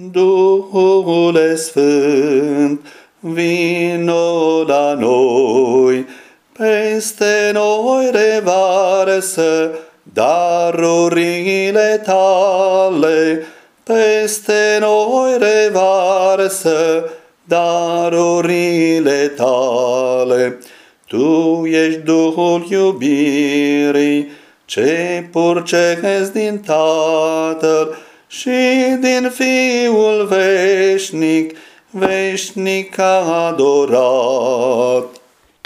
Duhule Sfânt, vino la noi, peste noi revarsă darurile tale, peste noi revarsă darurile tale. Tu ești Duhul iubirii, ce purcezi din Tatăl și din Fiul veșnic, veșnic adorat.